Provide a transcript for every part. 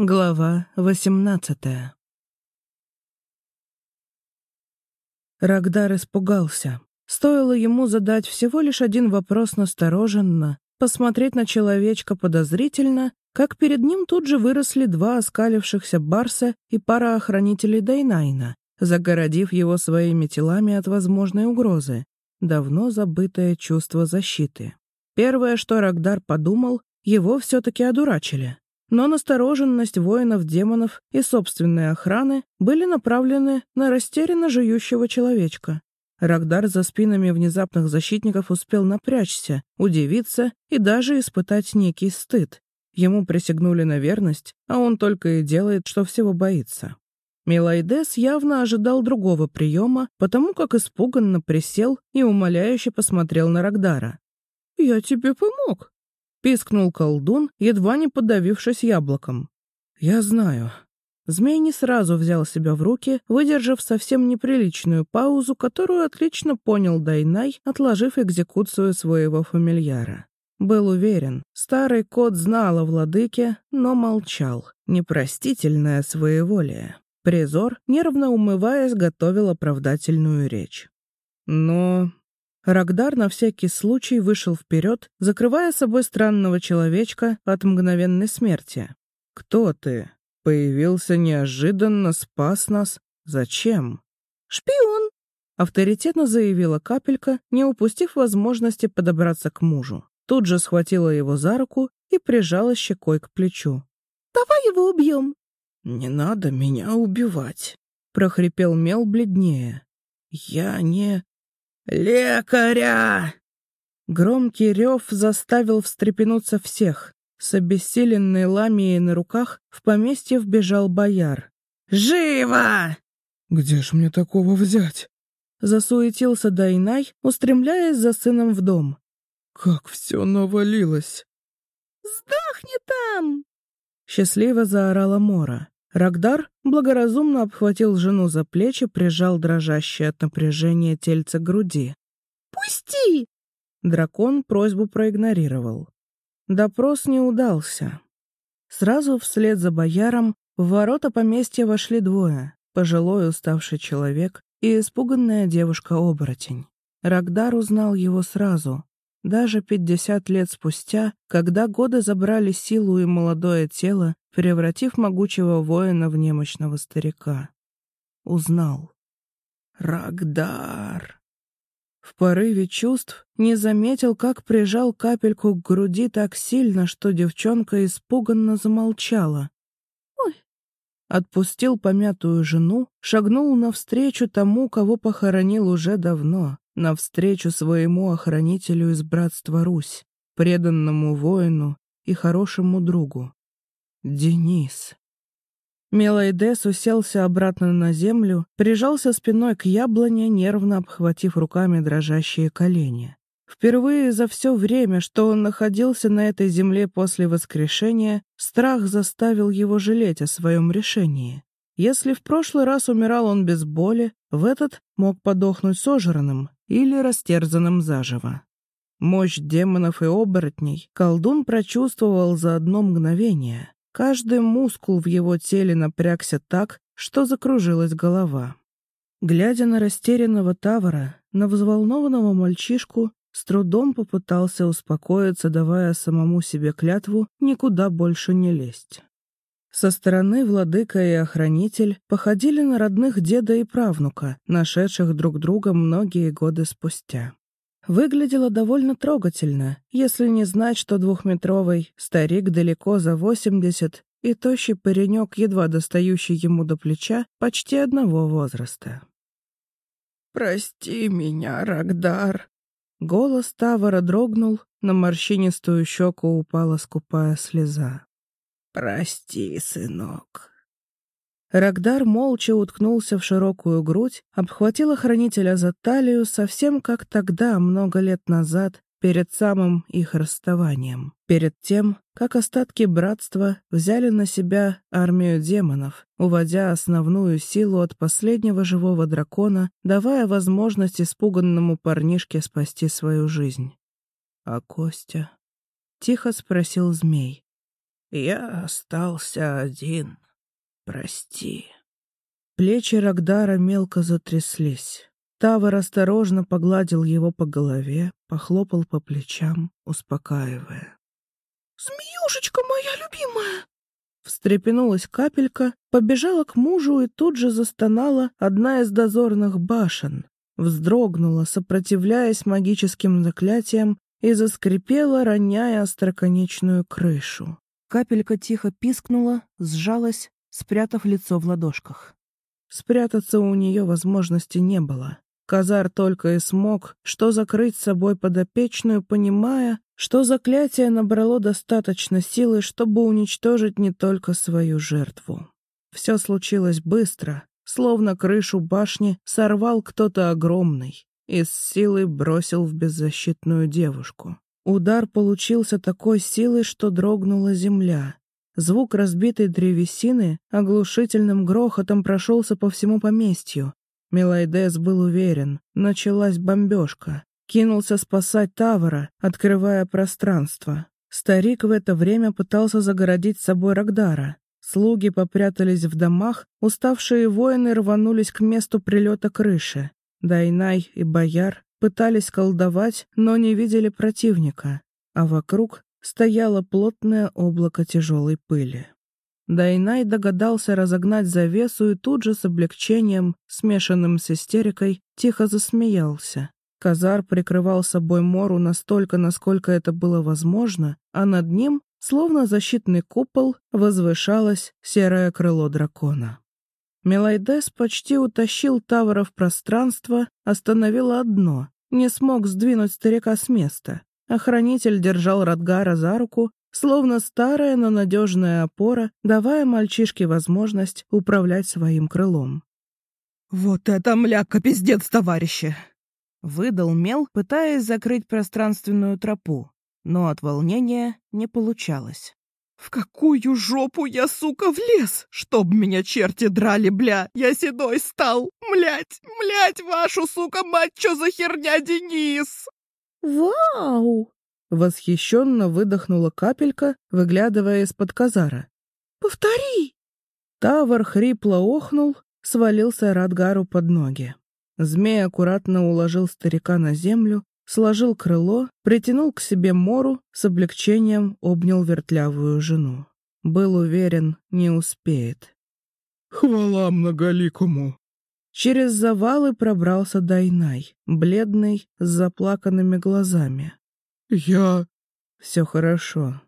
Глава восемнадцатая Рагдар испугался. Стоило ему задать всего лишь один вопрос настороженно, посмотреть на человечка подозрительно, как перед ним тут же выросли два оскалившихся барса и пара охранителей Дайнайна, загородив его своими телами от возможной угрозы. Давно забытое чувство защиты. Первое, что Рагдар подумал, его все-таки одурачили но настороженность воинов-демонов и собственной охраны были направлены на растерянно жующего человечка. Рагдар за спинами внезапных защитников успел напрячься, удивиться и даже испытать некий стыд. Ему присягнули на верность, а он только и делает, что всего боится. Милайдес явно ожидал другого приема, потому как испуганно присел и умоляюще посмотрел на Рагдара. «Я тебе помог», — пискнул колдун, едва не подавившись яблоком. «Я знаю». Змей не сразу взял себя в руки, выдержав совсем неприличную паузу, которую отлично понял Дайнай, отложив экзекуцию своего фамильяра. Был уверен, старый кот знал о владыке, но молчал. Непростительное своеволие. Призор, нервно умываясь, готовил оправдательную речь. Но Рагдар на всякий случай вышел вперед, закрывая собой странного человечка от мгновенной смерти. «Кто ты? Появился неожиданно, спас нас. Зачем?» «Шпион!» — авторитетно заявила капелька, не упустив возможности подобраться к мужу. Тут же схватила его за руку и прижала щекой к плечу. «Давай его убьем!» «Не надо меня убивать!» — прохрипел Мел бледнее. «Я не...» «Лекаря!» Громкий рев заставил встрепенуться всех. С обессиленной ламией на руках в поместье вбежал бояр. «Живо!» «Где ж мне такого взять?» Засуетился Дайнай, устремляясь за сыном в дом. «Как все навалилось!» «Сдохни там!» Счастливо заорала Мора. Рагдар благоразумно обхватил жену за плечи, прижал дрожащее от напряжения тельце к груди. «Пусти!» Дракон просьбу проигнорировал. Допрос не удался. Сразу вслед за бояром в ворота поместья вошли двое — пожилой уставший человек и испуганная девушка-оборотень. Рагдар узнал его сразу, даже пятьдесят лет спустя, когда годы забрали силу и молодое тело, превратив могучего воина в немощного старика. Узнал. Рагдар. В порыве чувств не заметил, как прижал капельку к груди так сильно, что девчонка испуганно замолчала. «Ой!» Отпустил помятую жену, шагнул навстречу тому, кого похоронил уже давно, навстречу своему охранителю из братства Русь, преданному воину и хорошему другу. Денис. Мелайдес уселся обратно на землю, прижался спиной к яблоне, нервно обхватив руками дрожащие колени. Впервые за все время, что он находился на этой земле после воскрешения, страх заставил его жалеть о своем решении. Если в прошлый раз умирал он без боли, в этот мог подохнуть сожранным или растерзанным заживо. Мощь демонов и оборотней колдун прочувствовал за одно мгновение. Каждый мускул в его теле напрягся так, что закружилась голова. Глядя на растерянного Тавара, на взволнованного мальчишку, с трудом попытался успокоиться, давая самому себе клятву никуда больше не лезть. Со стороны владыка и охранитель походили на родных деда и правнука, нашедших друг друга многие годы спустя. Выглядело довольно трогательно, если не знать, что двухметровый старик далеко за восемьдесят и тощий паренек, едва достающий ему до плеча, почти одного возраста. «Прости меня, Рагдар!» Голос Тавара дрогнул, на морщинистую щеку упала скупая слеза. «Прости, сынок». Рагдар молча уткнулся в широкую грудь, обхватил охранителя за талию совсем как тогда, много лет назад, перед самым их расставанием, перед тем, как остатки братства взяли на себя армию демонов, уводя основную силу от последнего живого дракона, давая возможность испуганному парнишке спасти свою жизнь. «А Костя?» — тихо спросил змей. Я остался один. Прости. Плечи Рагдара мелко затряслись. Тавр осторожно погладил его по голове, похлопал по плечам, успокаивая. «Змеюшечка моя любимая!» Встрепенулась капелька, побежала к мужу и тут же застонала одна из дозорных башен. Вздрогнула, сопротивляясь магическим заклятиям, и заскрипела, роняя остроконечную крышу. Капелька тихо пискнула, сжалась, спрятав лицо в ладошках. Спрятаться у нее возможности не было. Казар только и смог, что закрыть собой подопечную, понимая, что заклятие набрало достаточно силы, чтобы уничтожить не только свою жертву. Все случилось быстро, словно крышу башни сорвал кто-то огромный и с силой бросил в беззащитную девушку. Удар получился такой силой, что дрогнула земля. Звук разбитой древесины оглушительным грохотом прошелся по всему поместью. Мелайдес был уверен, началась бомбежка. Кинулся спасать Тавара, открывая пространство. Старик в это время пытался загородить собой Рагдара. Слуги попрятались в домах, уставшие воины рванулись к месту прилета крыши. Дайнай и Бояр пытались колдовать, но не видели противника, а вокруг стояло плотное облако тяжелой пыли. Дайнай догадался разогнать завесу и тут же с облегчением, смешанным с истерикой, тихо засмеялся. Казар прикрывал собой Мору настолько, насколько это было возможно, а над ним, словно защитный купол, возвышалось серое крыло дракона. Мелайдес почти утащил Тавра в пространство, остановил одно, не смог сдвинуть старика с места. Охранитель держал Радгара за руку, словно старая, но надежная опора, давая мальчишке возможность управлять своим крылом. «Вот это мляка, пиздец, товарищи!» Выдал мел, пытаясь закрыть пространственную тропу, но от волнения не получалось. «В какую жопу я, сука, влез? Чтоб меня черти драли, бля! Я седой стал! Млять, млять вашу, сука, мать, чё за херня, Денис?» «Вау!» — восхищенно выдохнула капелька, выглядывая из-под казара. «Повтори!» Тавр хрипло охнул, свалился Радгару под ноги. Змей аккуратно уложил старика на землю, сложил крыло, притянул к себе Мору, с облегчением обнял вертлявую жену. Был уверен, не успеет. «Хвала многоликому!» Через завалы пробрался Дайнай, бледный, с заплаканными глазами. «Я...» «Все хорошо».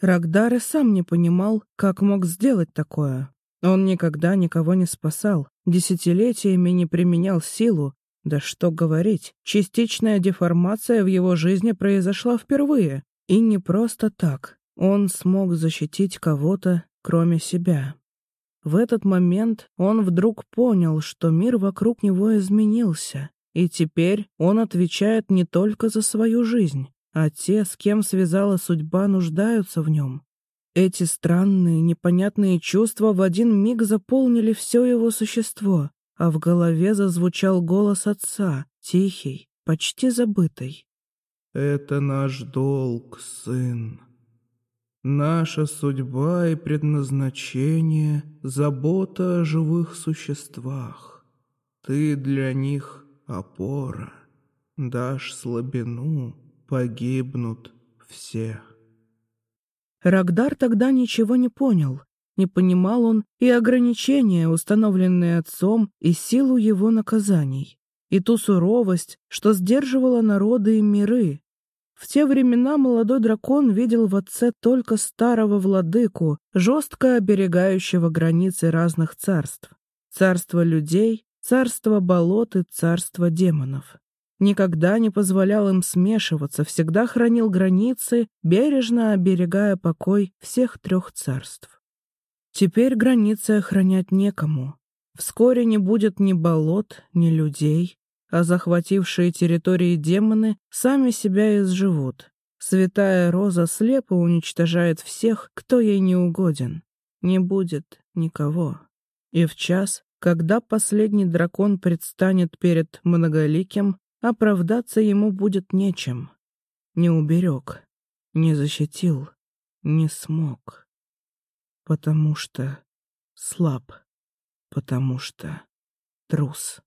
Рагдар и сам не понимал, как мог сделать такое. Он никогда никого не спасал, десятилетиями не применял силу, да что говорить, частичная деформация в его жизни произошла впервые. И не просто так. Он смог защитить кого-то, кроме себя. В этот момент он вдруг понял, что мир вокруг него изменился, и теперь он отвечает не только за свою жизнь, а те, с кем связала судьба, нуждаются в нем. Эти странные, непонятные чувства в один миг заполнили все его существо, а в голове зазвучал голос отца, тихий, почти забытый. «Это наш долг, сын. Наша судьба и предназначение — забота о живых существах. Ты для них опора. Дашь слабину, погибнут все». Рагдар тогда ничего не понял. Не понимал он и ограничения, установленные отцом, и силу его наказаний, и ту суровость, что сдерживала народы и миры. В те времена молодой дракон видел в отце только старого владыку, жестко оберегающего границы разных царств. Царство людей, царство болот и царство демонов никогда не позволял им смешиваться, всегда хранил границы, бережно оберегая покой всех трех царств. Теперь границы охранять некому. Вскоре не будет ни болот, ни людей, а захватившие территории демоны сами себя изживут. Святая Роза слепо уничтожает всех, кто ей не угоден. Не будет никого. И в час, когда последний дракон предстанет перед многоликим, Оправдаться ему будет нечем. Не уберег, не защитил, не смог. Потому что слаб, потому что трус.